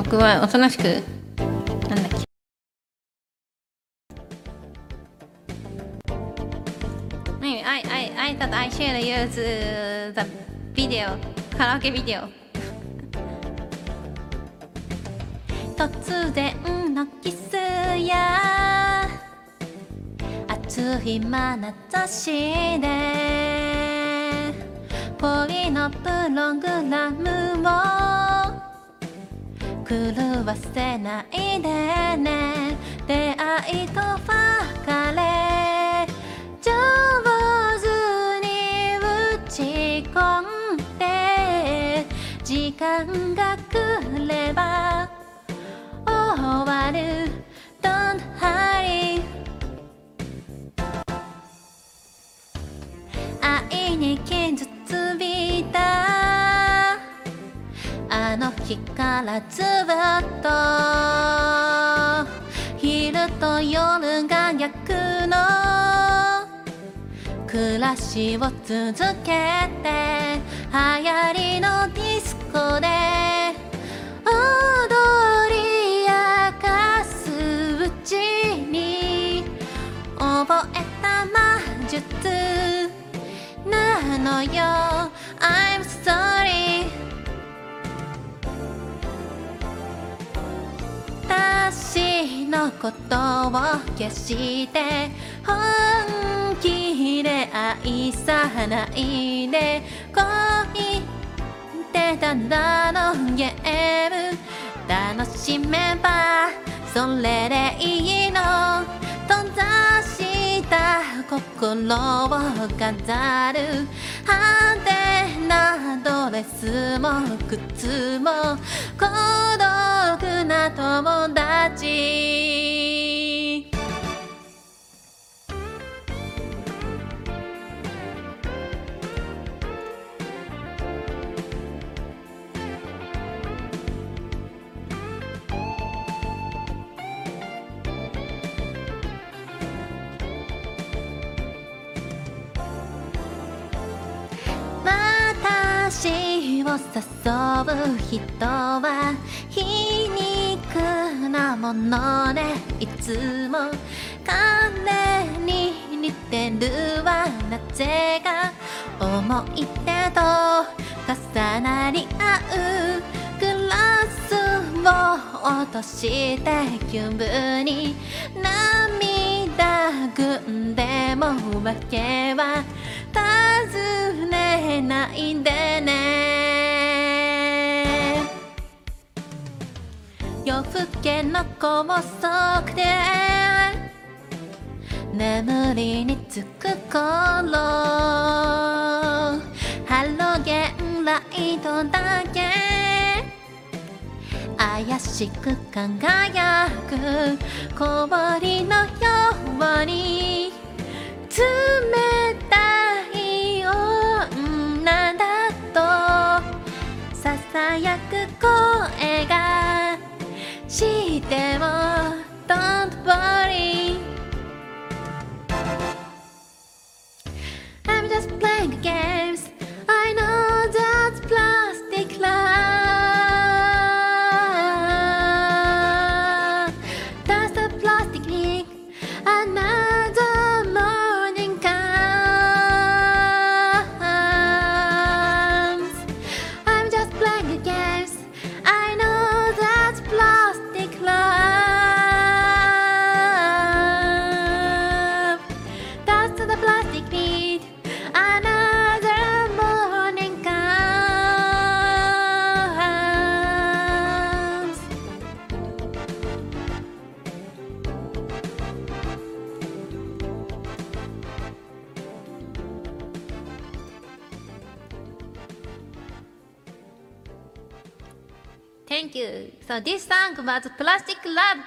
僕はおとなしくなんだっけ。はい I, I, I thought I should use the video カラオケビデオ突然のキスや。暑い眼差しで恋のプログラムを狂わせないでね。出会いと別れ上手に打ち込んで時間が来れば終わる Don't hurry 愛に傷あの日からずっと昼と夜が逆の暮らしを続けて流行りのディスコで踊り明かすうちに覚えた魔術なのよ。のことを消して本気で愛さないで恋ってただのゲーム楽しめばそれでいいの閉ざした心を飾る派手なドレスも靴も孤独な友達を誘う人は皮肉なものねいつも彼に似てるわなぜか思い出と重なり合うグラスを落としてキューブに涙ぐんでも訳は尋ねないで更けの高速で眠りにつく頃ハロゲンライトだけ。怪しく輝く氷のように。Thank you. So this song was Plastic Love